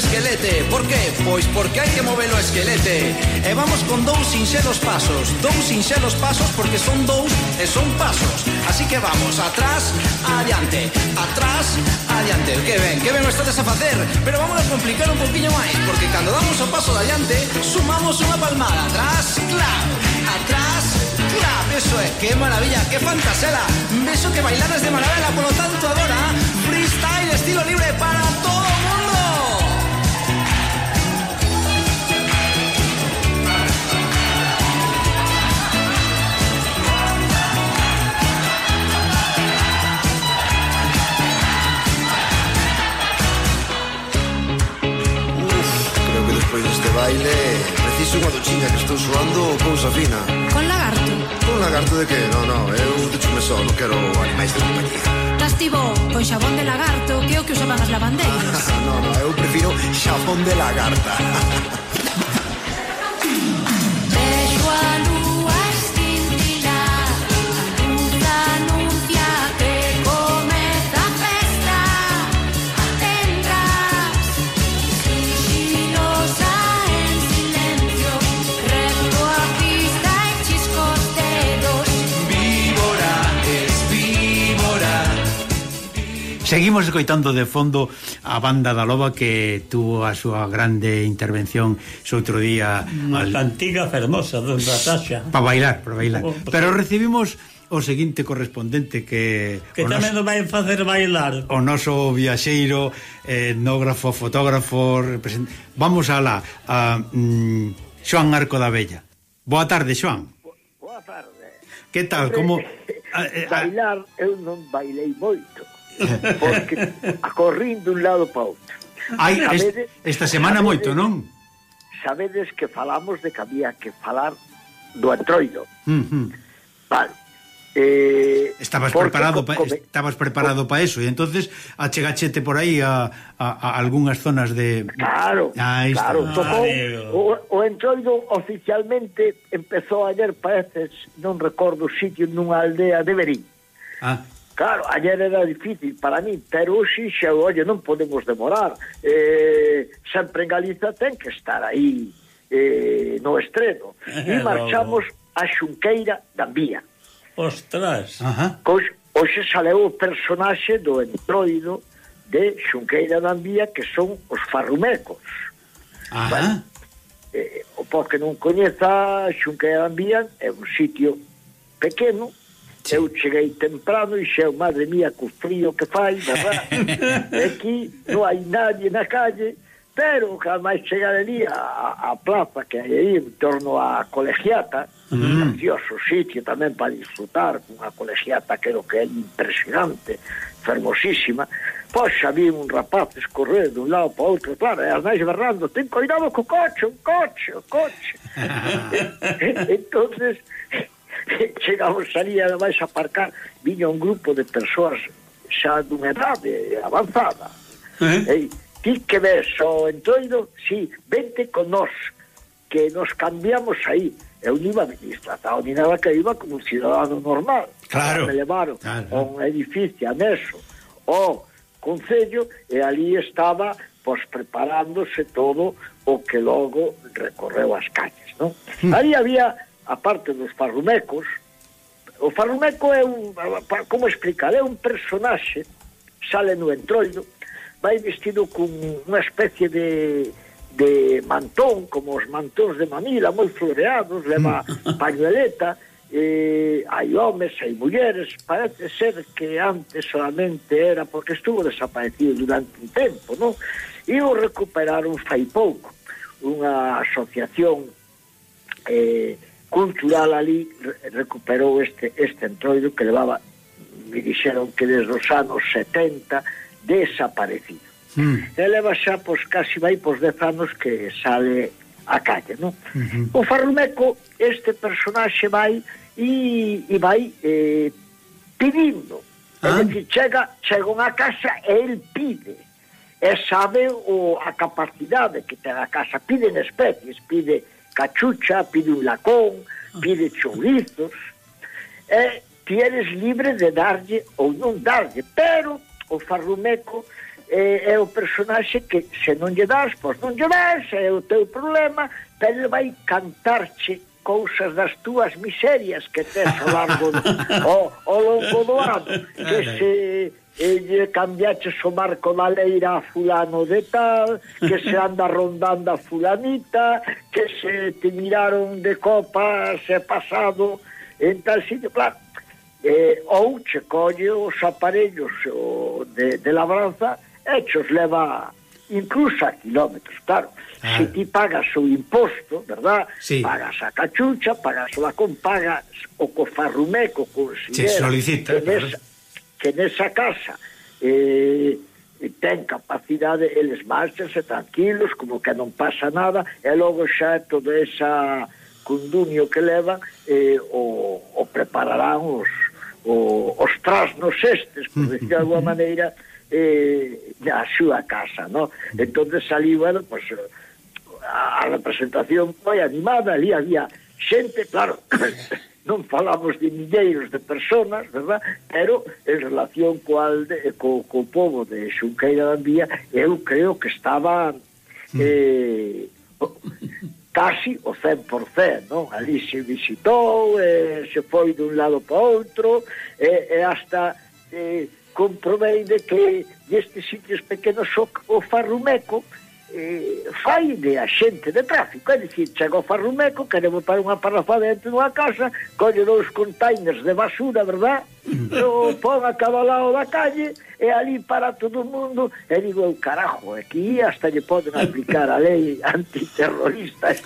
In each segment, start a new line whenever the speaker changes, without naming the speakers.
esquelete. Por qué? Pois porque hai que mover o esquelete. E vamos con dous sinxelos pasos. Dous sinxelos pasos porque son dous e son pasos. Así que vamos, atrás, adiante. Atrás, adiante. Que ben, que ben o estades a facer. Pero vamos a complicar un poquinho máis. Porque cando damos o paso de adiante, sumamos unha palmada. Atrás, clap. Atrás, clap. Eso é, que maravilla, que fantasela. Beso que bailaras de maravela. Por lo tanto, agora, freestyle, estilo libre para
todos. Despois deste baile Preciso unha duchiña que estou suando Cousa fina
Con lagarto?
Con lagarto de que? No, no, eu duchume só Non quero animais de compañía
Tas con xabón de lagarto Que é o que usaban as lavandeiras
No, no, eu prefiro xabón de lagarta
Seguimos escoitando de fondo a banda da Loba que tuvo a súa grande intervención outro día
na al... cantiga fermosa don Natasha.
Para bailar, para bailar.
Oh, oh,
Pero recibimos o seguinte correspondente que
que tamén nos vai facer bailar.
o noso viaxeiro etnógrafo, fotógrafo represent... vamos a la a, mm, Xoan Arco da Bella. Boa tarde Xoan
boa tarde.
Que tal, como eh,
bailar eu non bailei moito porque corrín dun lado para outro.
Ai,
sabedes,
esta semana
sabedes,
moito, non?
Sabedes que falamos de que había que falar do antroido.
Uh -huh.
Vale. Eh,
estabas preparado pa, estabas preparado para eso e entonces achegachete por aí a, a, a algunhas zonas de
Claro,
ahí
claro, tocou,
ah,
o, o entroido oficialmente empezou ayer parece non recordo o sitio nunha aldea de Berín.
Ah.
Claro, ayer era difícil para mí, pero hoxe xa, oye, non podemos demorar. Eh, sempre en Galiza ten que estar aí eh, no estreno. E marchamos a Xunqueira da Vía.
Ostras!
Ajá.
Cox, hoxe saleu o personaxe do entroido de Xunqueira da Vía que son os farrumecos.
Ajá.
Bueno, eh, o que non coñeza Xunqueira da Vía é un sitio pequeno, Sí. Eu cheguei temprano e xeu, madre mía, co frío que fai, verdad? aquí non hai nadie na calle, pero jamás chegar ali a, a plaza que hai aí en torno á colegiata, mm. precioso sitio tamén para disfrutar, unha colegiata creo que é impresionante, fermosísima, pois xa vi un rapaz escorrer dun lado para outro, claro, e Arnais berrando, ten cuidado co coche, un coche, un coche. entonces, chegamos ali e ademais a aparcar viña un grupo de persoas xa dunha edade avanzada
eh?
e ti que ves o entroido si, sí, vente con nós que nos cambiamos aí eu non iba distratado ni nada que iba como un cidadano normal
claro.
me levaron
claro.
a un edificio anexo o Concello e ali estaba pois preparándose todo o que logo recorreu as calles, non? Mm. Aí había a parte dos farrumecos, o farrumeco é un, como explicar, é un personaxe, sale no entroido, vai vestido con unha especie de de mantón, como os mantóns de Manila, moi floreados, leva pañueleta, eh, hai homes, hai mulleres, parece ser que antes solamente era porque estuvo desaparecido durante un tempo, non? E o recuperaron fai pouco, unha asociación eh, cultural ali recuperou este, este entroido que levaba, me dixeron que desde os anos 70 desaparecido.
Mm.
E leva xa, pois, casi vai pos 10 anos que sale a calle, non? Uh -huh. O Farrumeco, este personaxe vai e, e vai eh, pedindo.
Ah.
É dicir, chega, chega unha casa e el pide. E sabe o, a capacidade que ten a casa. Pide en especies, pide cachucha, pide un lacón, pide chourizos, e ti eres libre de darlle ou non darlle, pero o farrumeco eh, é o personaxe que se non lle das, pois non lle das, é o teu problema, pero ele vai cantarche cousas das túas miserias que tes ao largo do, ao, ao longo do ano que se e cambiaches o marco da leira a fulano de tal, que se anda rondando a fulanita, que se te miraron de copa se pasado en tal sitio, claro. Eh, ou che colle os aparellos o de, de labranza e che os leva incluso a kilómetros, claro.
Ah.
Se ti pagas o imposto, verdad?
Sí.
Pagas a cachucha, pagas o lacón, pagas o cofarrumeco, considera.
Se solicita.
Que claro que nesa casa eh, ten capacidade, eles marchanse tranquilos, como que non pasa nada, e logo xa toda esa cundunio que leva eh, o, o prepararán os, o, os trasnos estes, por decir de alguma maneira, eh, a súa casa, no? entonces salí, bueno, pues, a, a representación moi animada, ali había xente, claro, non falamos de milleiros de personas, verdad? pero en relación co, alde, eh, co, co povo de Xunqueira da Vía, eu creo que estaba hmm. eh, casi o 100%, non? Ali se visitou, eh, se foi dun lado para outro, eh, e eh, eh, hasta... Eh, comprobei de que nestes sitios pequenos o, o farrumeco eh, fai de axente de tráfico, é dicir, chegou Farrumeco, queremos para unha parrafada dentro dunha casa, colle dous containers de basura, verdad? o pon a cabalao da calle e ali para todo o mundo e digo, eu carajo, aquí hasta lle poden aplicar a lei antiterrorista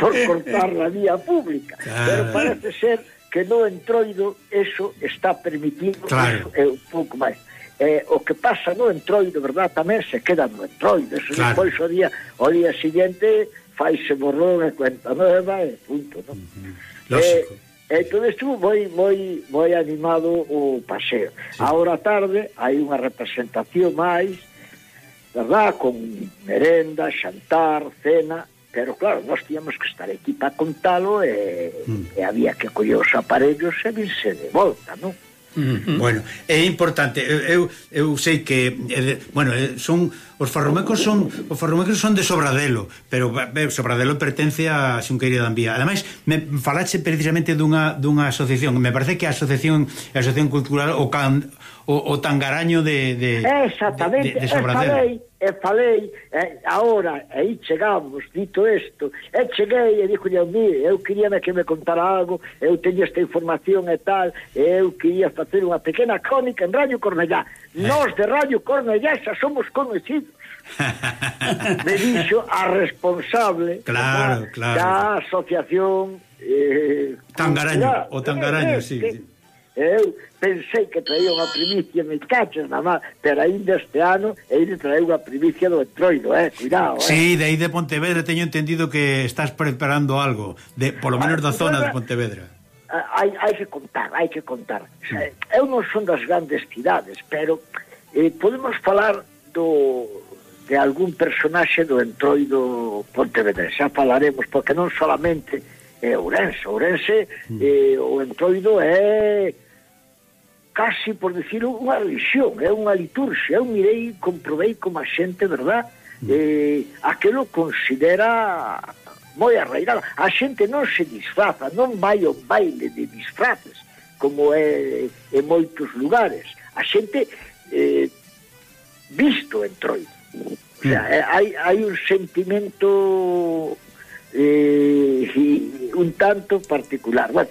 por cortar a vía pública pero parece ser que no entroido eso está permitido
claro.
eso é un pouco máis eh, o que pasa no entroido, verdad, tamén se queda no entroido, eso
claro.
depois o día, o día siguiente faise borrón e cuenta nueva e punto, non? Uh -huh.
Lógico.
Eh, eh, Entón estuvo moi moi moi animado o paseo. Sí. Agora tarde hai unha representación máis, verdad, con merenda, xantar, cena, pero claro, nós tíamos que estar aquí para contalo e, mm. e había que coller os aparellos e virse de volta, non?
Bueno, é importante. Eu eu sei que bueno, son os farromecos son os farromecos son de Sobradelo, pero Sobradelo pertence a Xunqueira de Ambía. Ademais, me falache precisamente dunha dunha asociación, me parece que a asociación a asociación cultural o can, o, o Tangaraño de de
Exactamente,
de, de Sobradelo
e falei, e eh, agora, e aí chegamos, dito isto, e cheguei e dixolle a eu quería que me contara algo, eu teño esta información e tal, e eu quería facer unha pequena crónica en Radio Cornellá.
Eh.
Nós de Radio Cornellá xa somos conocidos. me dixo a responsable
claro,
da,
claro.
da asociación eh,
Tangaraño, o Tangaraño,
eh, eh,
sí.
Que, Eu pensei que traía unha primicia, me cachas na má, pero ainda este ano ele de unha primicia do Entroido, eh, cuidado. Eh.
Sí, de aí de Pontevedra teño entendido que estás preparando algo, de polo menos da ah, zona de Pontevedra.
Ah, hai, hai que contar, hai que contar. Sí. Eh, eu non son das grandes cidades, pero eh, podemos falar do de algún personaxe do entroido Pontevedra. Xa falaremos, porque non solamente é Ourense. Ourense, mm. eh, o entroido é casi, por decir unha religión, é unha liturxia. Eu mirei, comprobei como a xente, verdad, mm. eh, aquelo considera moi arraigada. A xente non se disfraza, non vai ao baile de disfraces, como é en moitos lugares. A xente eh, visto en troido. O sea, eh, hai, hai un sentimento eh, un tanto particular. Bueno,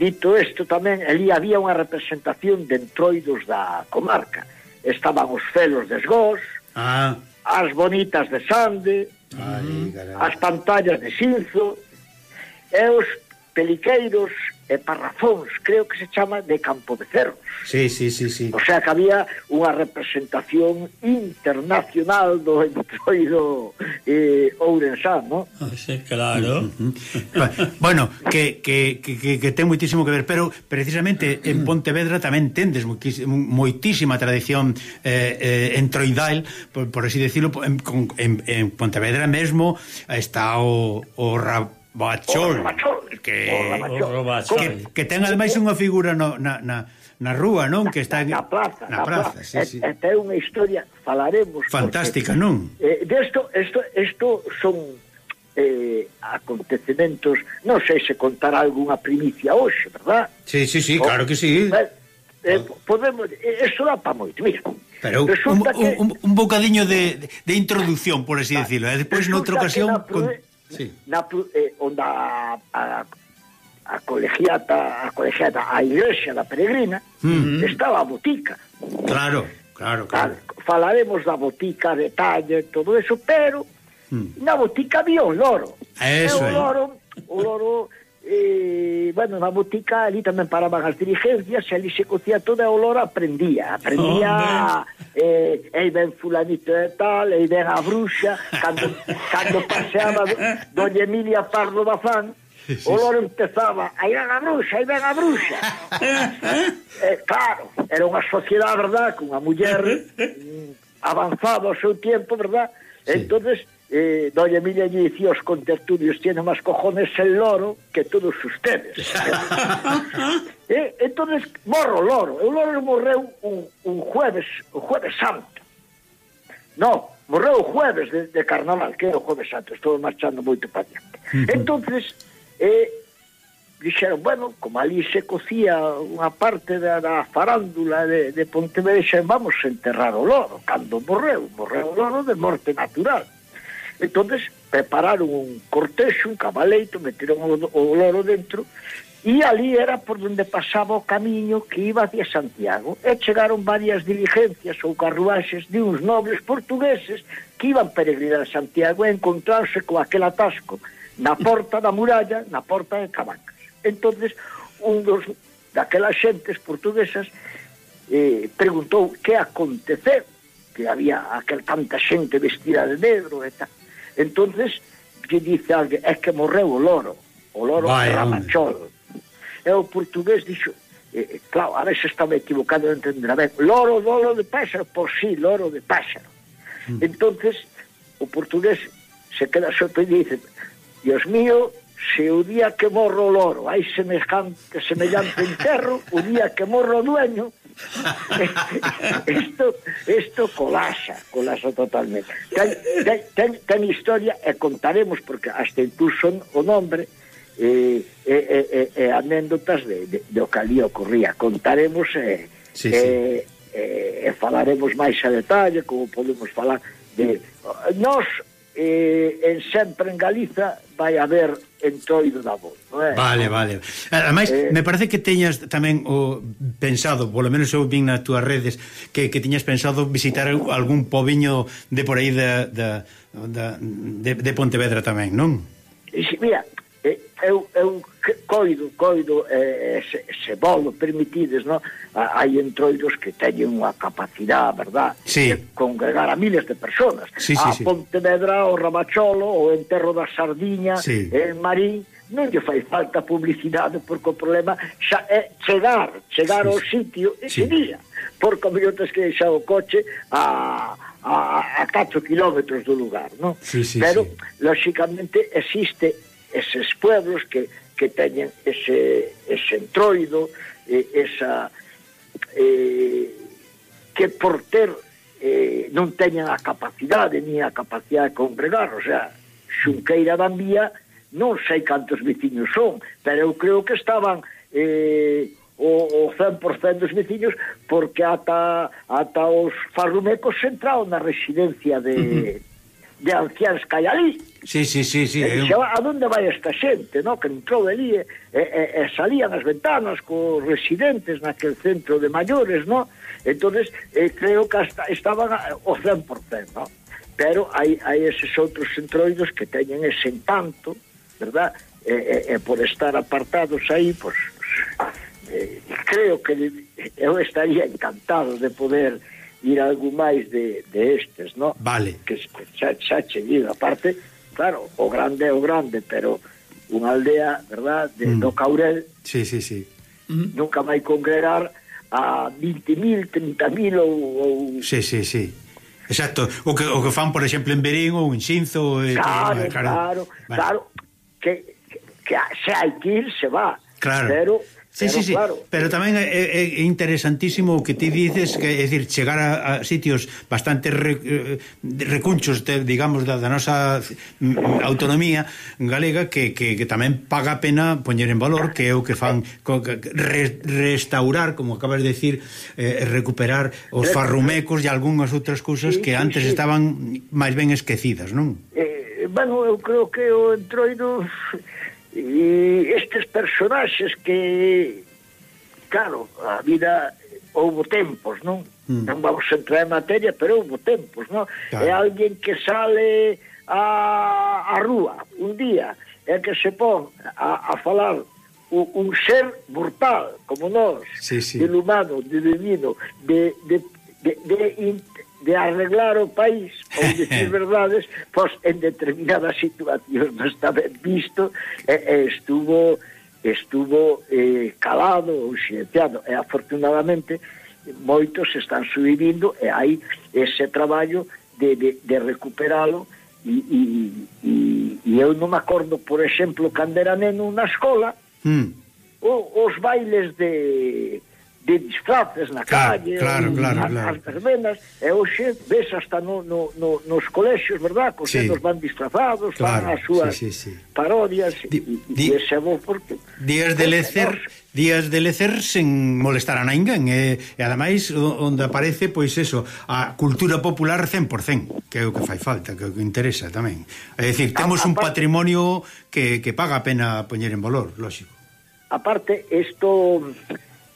Dito isto tamén, ali había unha representación de entroidos da comarca. Estaban os felos de esgós,
ah.
as bonitas de Sande,
Ay, ah,
as pantallas de Sinzo, e os peliqueiros e parrafóns, creo que se chama, de Campo de Cerros.
Sí, sí, sí, sí.
O sea que había unha representación internacional do entroido eh, Ourensán, ¿no?
Ah, sí, claro.
Bueno, que, que, que, que ten moitísimo que ver, pero precisamente en mm. Pontevedra tamén tendes moitísima tradición eh, eh, entroidal, por, por así decirlo, en, en, en Pontevedra mesmo está o, o rap Bachol, que, que que ten ademais unha figura no, na, na, na rúa, non? Que está en,
na plaza,
na, praza, plaza, plaza. Sí,
e,
sí.
E, unha historia, falaremos.
Fantástica, porque, non?
Eh, de esto, esto son eh, acontecementos, non sei se contar algunha primicia hoxe, verdad?
Sí, sí, sí, claro que sí.
Eh, eh, podemos, eh, eso dá para moito, mira.
Pero un,
que...
un, un bocadiño de, de introducción, por así ah, decirlo, e eh? despois noutra ocasión...
Que na,
con sí.
na, eh, onda a, a colegiata a colegiata a igrexa da peregrina
mm.
estaba a botica.
Claro, claro, claro.
falaremos da botica, detalle todo eso, pero
mm.
na botica había un loro.
Eso,
e o loro, o loro eh, bueno, na botica ali tamén paraban as dirigencias e ali se cocía toda o loro aprendía aprendía oh, eh, e ben fulanito e tal, e ben a bruxa, cando, cando paseaba doña Emilia Pardo Bazán, o loro empezaba, aí ven a bruxa, aí ven a bruxa. eh, claro, era unha sociedade, verdad, cunha muller mm, avanzada ao seu tempo, verdad?
Sí.
entonces eh, doña Emilia lle dicía os contertulios tiene máis cojones el loro que todos ustedes. E, entón, morro o loro. O loro morreu un, un jueves, o jueves santo. No, morreu o jueves de, de carnaval, que é o jueves santo. Estou marchando moito para diante. Uh -huh. entonces eh, dixeron, bueno, como ali se cocía unha parte da, da farándula de, de Pontevedra, dixeron, vamos a enterrar o loro, cando morreu, morreu o loro de morte natural. entonces prepararon un cortexo, un cabaleito, meteron o, o loro dentro, E ali era por onde pasaba o camiño que iba hacia Santiago. E chegaron varias diligencias ou carruaxes de uns nobles portugueses que iban peregrinar a Santiago e encontrarse co aquel atasco na porta da muralla, na porta de Cabancas. entonces un dos daquelas xentes portuguesas eh, preguntou que aconteceu, que había aquel tanta xente vestida de negro e tal. entonces que dice alguén, é que morreu o loro, o loro
Vai,
Ramachol. Hombre é o portugués dixo, eh, eh, claro, a veces estaba equivocado, non entenderá ver, loro, loro de páxaro, por si, sí, loro de páxaro. Mm. entonces o portugués se queda sorprendido e dice, Dios mío, se o día que morro o loro hai semejante, semellante enterro, o día que morro o dueño, isto, isto colasa, colasa totalmente. Ten, ten, ten, ten historia e contaremos, porque hasta incluso o nombre, eh, eh, eh, eh, anécdotas de, de, o que ali ocorría. Contaremos e eh,
sí,
sí. eh, eh, falaremos máis a detalle, como podemos falar de... Nos, eh, en sempre en Galiza, vai haber entroido da voz. Non é?
Vale, vale. Ademais,
eh,
me parece que teñas tamén o pensado, polo menos eu vin nas túas redes, que, que tiñas pensado visitar algún poviño de por aí da, da, da, de, de Pontevedra tamén, non?
Mira, eu, eu coido, coido, eh, eh, se, se vos permitides, no? Ah, hai entroidos que teñen unha capacidade, verdad,
sí.
de congregar a miles de personas.
Sí, sí,
a
sí.
Pontevedra, o Rabacholo, o Enterro da Sardiña,
sí.
en Marín, non lle fai falta publicidade porque o problema xa é chegar, chegar sí, ao sitio ese
sí.
día, porque o mellor tes que deixar o coche a, a, a 4 kilómetros do lugar, non?
Sí, sí,
Pero,
sí.
lóxicamente, existe eses pueblos que, que teñen ese, ese entroido, eh, esa... Eh, que por ter eh, non teñen a capacidade ni a capacidade de congregar, o sea, Xunqueira da Vía, non sei cantos veciños son, pero eu creo que estaban eh, o, o 100% dos veciños porque ata, ata os farrumecos entraron na residencia de, uh -huh de ancianos que hai ali.
Sí, sí, sí, sí.
E dixo, a donde vai esta xente, no? Que entrou ali e, e, e salían as ventanas cos residentes naquel centro de maiores, no? entonces eh, creo que hasta estaban o 100%, no? Pero hai, hai eses outros centroidos que teñen ese encanto, verdad? E, e, e por estar apartados aí, pois, pues, eh, creo que eu estaría encantado de poder ir algo máis de, de estes, no?
Vale.
Que xa, xa che digo, aparte, claro, o grande é o grande, pero unha aldea, verdad, de,
mm.
do Caurel,
sí, sí, sí. Mm-hmm.
Nunca vai congregar a 20.000, 30.000 ou, ou...
Sí, sí, sí. Exacto, o que, o que fan, por exemplo, en Berín ou en Xinzo... Eh,
claro,
que,
claro, claro,
vale.
claro que, que, que se hai que ir, se va.
Claro.
Pero
Sí,
pero,
sí, sí,
claro,
pero tamén é, é interesantísimo o que ti dices, que é dicir, chegar a, a sitios bastante re, eh, recunchos, de, digamos, da, da nosa mm, mm, autonomía galega que, que, que tamén paga pena poñer en valor que é o que fan co, re, restaurar, como acabas de decir, eh, recuperar os farrumecos e algunhas outras cousas
sí,
que antes
sí.
estaban máis ben esquecidas, non?
Eh, bueno, eu creo que o entroido E estes personaxes que, claro, a vida houve tempos, non?
Mm.
Non vamos entrar en materia, pero houve tempos, non?
Claro.
É alguén que sale a, a rúa un día é que se pon a, a falar un, un ser mortal, como nós,
sí, sí.
del humano, de divino, de, de, de, de, in, de arreglar o país ou dicir verdades, pois en determinadas situacións non está ben visto e, e estuvo estuvo eh, calado ou xeteado e afortunadamente moitos están subindo e hai ese traballo de, de, de recuperalo e, e, e, e eu non me acordo por exemplo cando era neno na escola
mm.
o, os bailes de de disfraces na
claro,
calle,
claro, claro,
as,
claro.
as verbenas, e hoxe ves hasta no, no, no, nos colexios, verdad? Cos
sí.
nenos van disfrazados,
claro,
van as súas
sí, sí, sí.
parodias,
di, di,
e, e bo porque...
Días de lecer... Nos... Días de lecer sen molestar a ninguén e, e ademais onde aparece pois eso, a cultura popular 100%, que é o que fai falta, que é o que interesa tamén. É dicir, temos un patrimonio que, que paga a pena poñer en valor, lógico.
Aparte, isto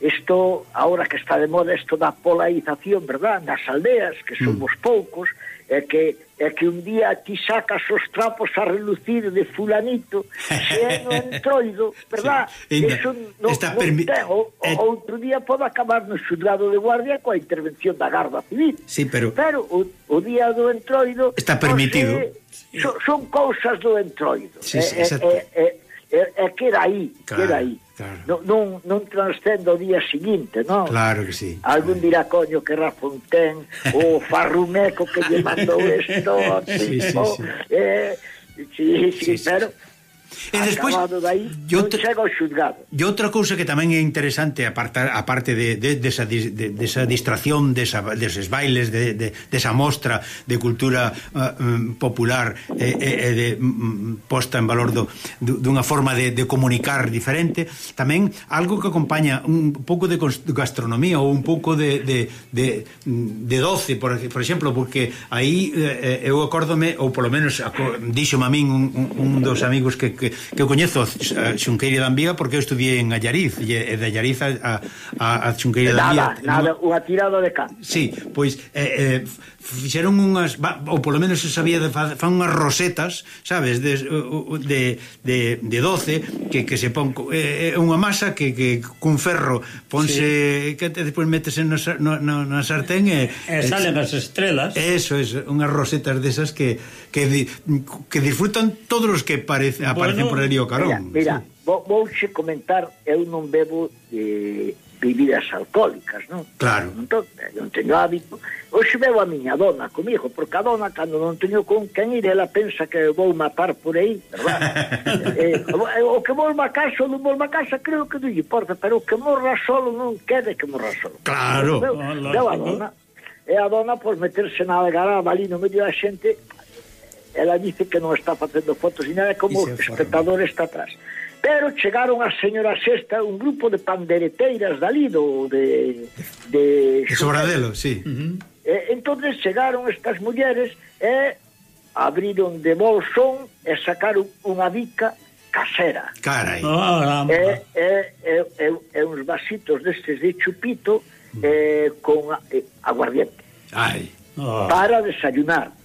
Isto, ahora que está de moda, isto da polarización, verdad? Nas aldeas, que
mm.
somos mm. poucos, é que, é que un día ti sacas os trapos a relucir de fulanito, se é no entroido, verdad?
Sí.
Eso no,
está
non
permi...
ten, o,
eh...
outro día pode acabar no xudgado de guardia coa intervención da Garda Civil.
Sí, pero...
Pero o, o día do entroido...
Está permitido.
Se, son, son cousas do entroido.
Sí, sí,
eh, eh,
eh,
é que queda aí,
claro,
queda aí.
Claro.
Non, non, non transcende o día seguinte, non?
Claro que sí.
Algún dirá coño que Rafonten, o farrumeco que lle mandou esto,
sí,
tipo,
sí, sí.
Eh, sí, sí,
sí,
pero...
Sí E despois
aí,
yo
non chega ao xulgado.
E outra cousa que tamén é interesante aparte aparte de desa de, de, de, de esa distracción desa de deses bailes de, de, esa mostra de cultura uh, popular e eh, eh, de mm, mm, posta en valor do, dunha forma de, de comunicar diferente, tamén algo que acompaña un pouco de gastronomía ou un pouco de de, de, de doce, por, por exemplo, porque aí eh, eh, eu acórdome ou polo menos dixo a min un, un dos amigos que, que que, que eu coñezo a Xunqueira de Ambiga porque eu estudiei en Allariz e de Allariz a, a, a Xunqueira de Ambiga
nada, nada, unha tirada de cá
sí, pois eh, eh, fixeron unhas ou polo menos se sabía de fa, fan unhas rosetas, sabes, de de de, de 12 que, que se pon é eh, unha masa que, que cun ferro ponse sí. que despois metese no, no, no, na sartén e,
e salen as estrelas.
Eso es, unhas rosetas desas que que di, que disfrutan todos os que parece, aparecen
bueno,
por ali o carón.
Mira, mira sí. vou, vou comentar, eu non bebo de bebidas alcohólicas, non?
Claro.
Entón, non teño hábito. Hoxe veo a miña dona comigo, porque a dona, cando non teño con quen ir, ela pensa que vou matar por aí, verdad? eh, o que morra a casa, non morra a casa, creo que non importa, pero o que morra solo non quede que morra solo.
Claro.
Veo,
ah,
veo a dona, e a dona, pois, meterse na algaraba ali no medio da xente, ela dice que non está facendo fotos, e nada como espectador está atrás pero chegaron as señoras sexta un grupo de pandereteiras dali do de de,
de Sobradelo, sí.
Eh, entonces chegaron estas mulleres e abriron de bolsón e sacaron unha bica casera.
Carai.
Oh,
e, e, e, e, e uns vasitos destes de chupito eh, con eh, aguardiente.
Ai.
Oh.
Para desayunar.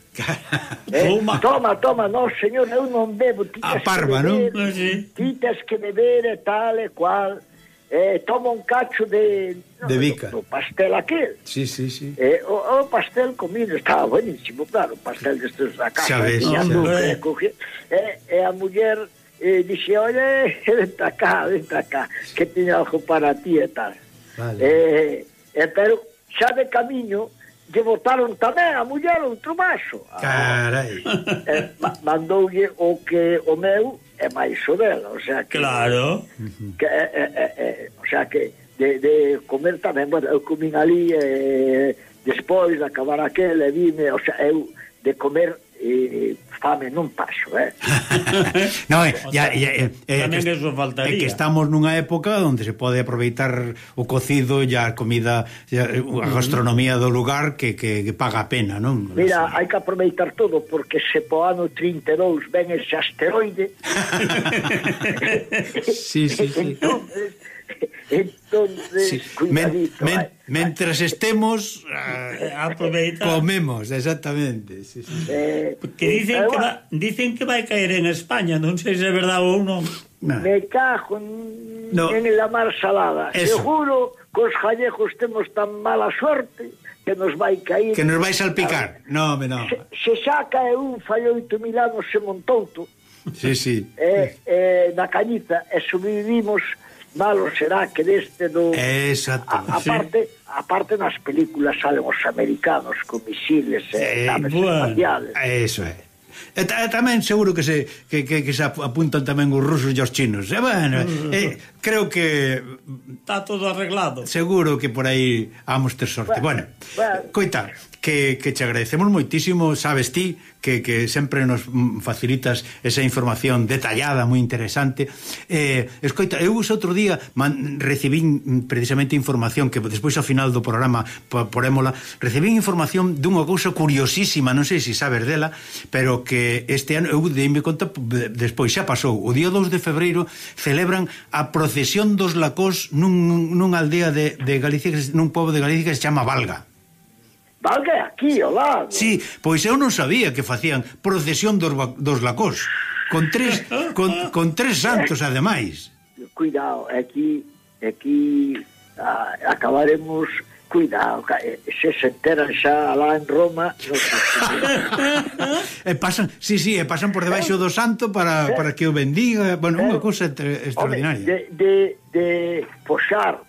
Eh,
Toma.
toma, toma, no señor, eu non bebo ti
A parva, non?
Ah, sí.
Ti tes que bebere e cual. eh, Toma un cacho de no,
De vica
do, do pastel aquel
sí, sí, sí.
Eh, o, o pastel comido estaba buenísimo, claro O pastel destes da casa
Sabes,
e, eh. eh, e a muller eh, dixe, oye, ven acá, cá, acá, Que teño algo para ti e tal
vale.
eh, eh, Pero xa de camiño lle votaron tamén a muller outro macho.
Carai.
Eh, mandoulle o que o meu é máis o dela, o sea que...
Claro.
Que, é, é, é, é, o sea que de, de comer tamén, bueno, eu comín ali eh, despois de acabar aquel, e vime, o sea, eu de comer eh, fame non paso, eh?
no, eh, ya, ya, eh, eh,
Tamén
que,
eso faltaría.
É eh, que estamos nunha época onde se pode aproveitar o cocido e a comida, ya, eh, a gastronomía do lugar que, que, que paga a pena, non?
Mira, no hai que aproveitar todo, porque se po ano 32 ven ese asteroide...
sí, sí, sí.
Entonces, entonces,
sí. men, men,
eh.
mentras estemos
aproveita
comemos, exactamente. Sí, sí.
Eh,
que dicen que, va, dicen que vai caer en España, non sei se é verdade ou non.
Nah.
Me cago en,
no.
en la mar salada.
Eso.
Seguro que os gallegos temos tan mala suerte que nos vai caer.
Que nos vai salpicar. No, me no.
Se, se xa cae un fai oito mil anos se montouto.
Sí, sí.
Eh, eh, na cañiza e sobrevivimos malo será que deste do...
Exacto.
A, parte, a parte nas películas salen os americanos con misiles e eh, naves
bueno,
espaciales.
Eso é. E, ta, tamén seguro que se que, que, que se apuntan tamén os rusos e os chinos. E bueno, mm, eh, mm, mm. creo que
está todo arreglado.
Seguro que por aí vamos ter sorte. Bueno,
bueno, bueno
coita, que, que che agradecemos moitísimo, sabes ti, que, que sempre nos facilitas esa información detallada, moi interesante. Eh, escoita, eu os outro día man, recibín precisamente información que despois ao final do programa porémola, recibín información dunha cousa curiosísima, non sei se sabes dela, pero que este ano eu deime conta despois xa pasou. O día 2 de febreiro celebran a procesión dos lacós nun, nun aldea de, de Galicia, nun pobo de Galicia que se chama Valga.
Valga aquí, ao lado.
Sí, pois eu non sabía que facían procesión dos, dos lacós. Con tres, con, con tres santos, ademais.
Cuidado, aquí, aquí ah, acabaremos cuidado, se se enteran xa lá en Roma no
e pasan, sí, sí, e pasan por debaixo do santo para, para que o bendiga bueno, unha eh,
cousa
extraordinaria
de, de, de poxar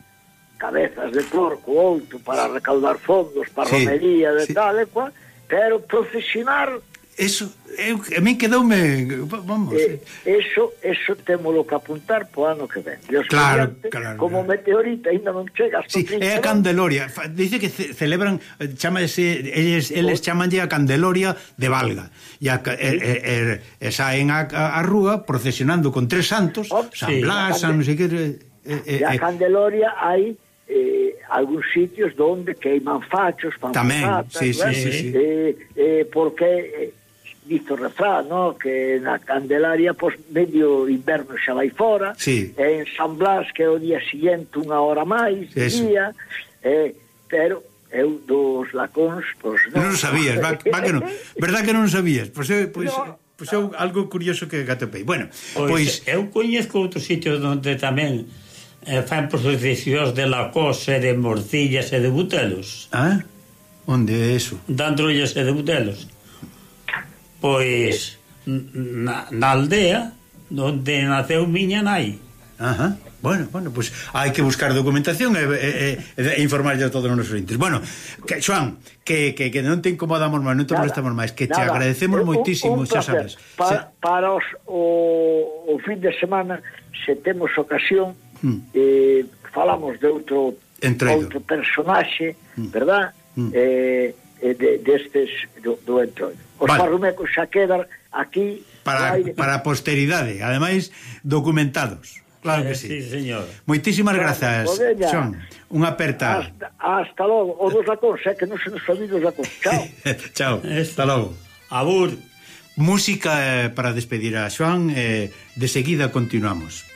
cabezas de porco, outro para recaudar fondos, para
sí,
romería de
sí.
tal e cual, pero profesional
Eso, eu, a mí quedoume, vamos...
Eh, eh. Eso, eso témolo que apuntar po ano que ven. Dios
claro, claro.
Como
claro.
meteorita, ainda non chega hasta
sí, É a Candeloria. Dice que ce celebran, eh, chamase, eles, eles chamanlle a Candeloria de Valga. E, a, e, e, e, e saen a, a, a rúa procesionando con tres santos,
oh,
San
sí,
Blas, San... Non sei que, e, e,
e a Candeloria hai eh, algúns sitios donde queiman fachos, panfletas,
sí, sí, sí, sí.
Eh, eh, porque eh, dito refrán, no? que na Candelaria pois, medio inverno xa vai fora,
sí.
e en San Blas que é o día siguiente unha hora máis,
Eso.
día, eh, pero eu dos lacóns, pois non.
Non sabías, va, va que non. Verdad que non sabías? Pois eu, pois,
no.
pois eu algo curioso que gatopei. Bueno,
pois,
pois
eu coñezco outros sitios onde tamén eh, fan procesións de lacos e de morcillas e de butelos.
Ah, onde é eso?
Dandrollas e de butelos. Pois na, na aldea onde naceu miña nai.
Ajá. Bueno, bueno, pois pues hai que buscar documentación e, e, e, e informarlle a todos os nosos entes. Bueno, que, Joan, que, que, que non te incomodamos máis, non te
nada,
molestamos máis, que
nada. te agradecemos
moitísimo, xa sabes.
Pa,
se...
Para os, o, o fin de semana, se temos ocasión,
mm.
eh, falamos de outro
Entreido.
outro personaxe, mm. verdad?
Mm.
Eh, de, destes do, do entroido. Os
vale.
parrumecos xa quedan aquí
para,
aire...
para a posteridade, ademais documentados. Claro que
eh,
sí.
sí señor.
Moitísimas
claro,
grazas,
podella.
Un Unha aperta.
Hasta, hasta logo. O dos lacóns, é eh, que non se nos olvide os lacóns. Chao.
Chao. Hasta logo.
Abur.
Música eh, para despedir a Joan, Eh, de seguida continuamos.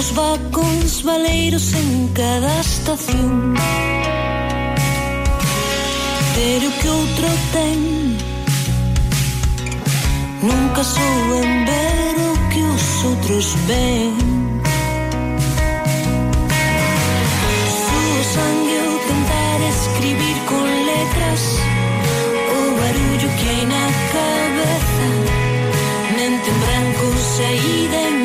Os vacóns valeiros en cada estación. Ter o que outro ten Nunca souben ver o que os outros ven. Suo sangue o tentar escribir con letras O barullo que hai na cabeza Mente en branco saída
en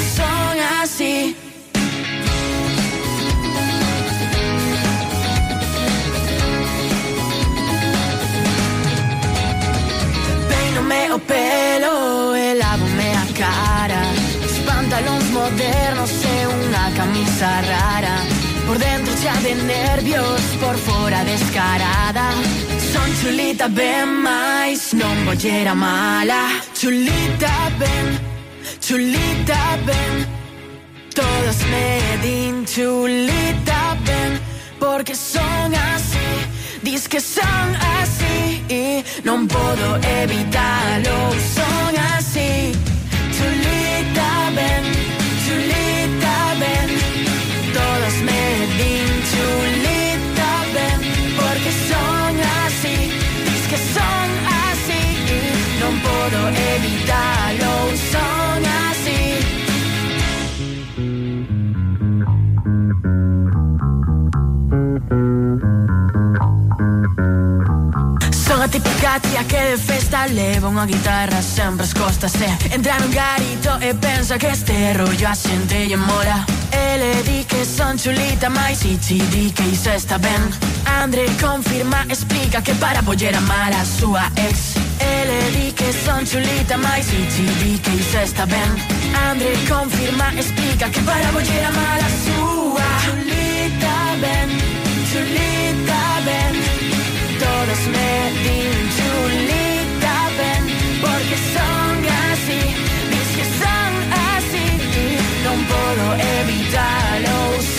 son así. Peínome o pelo e lávome a cara Os pantalóns modernos e unha camisa rara. Por dentro xa de nervios, por fora descarada. Son chulita ben máis, non bollera mala. Chulita ben, Chulita, ven. Todas Medin, chulita, ven. Porque son así, dice que son así. Y no puedo evitarlo, son así. Chulita, ven. Katia que de festa leva unha guitarra sempre as costas Entra nun garito e pensa que este rollo a xente lle mola E di que son chulita mais e ti di que iso está ben. Andre confirma, explica que para poller amar a súa ex. Ele di que son chulita mais e ti di que iso está ben. Andre confirma, explica que para poller amar a súa Chulita ben, chulita todos me Julita ven, porque son así, mis que son así, no puedo evitarlo.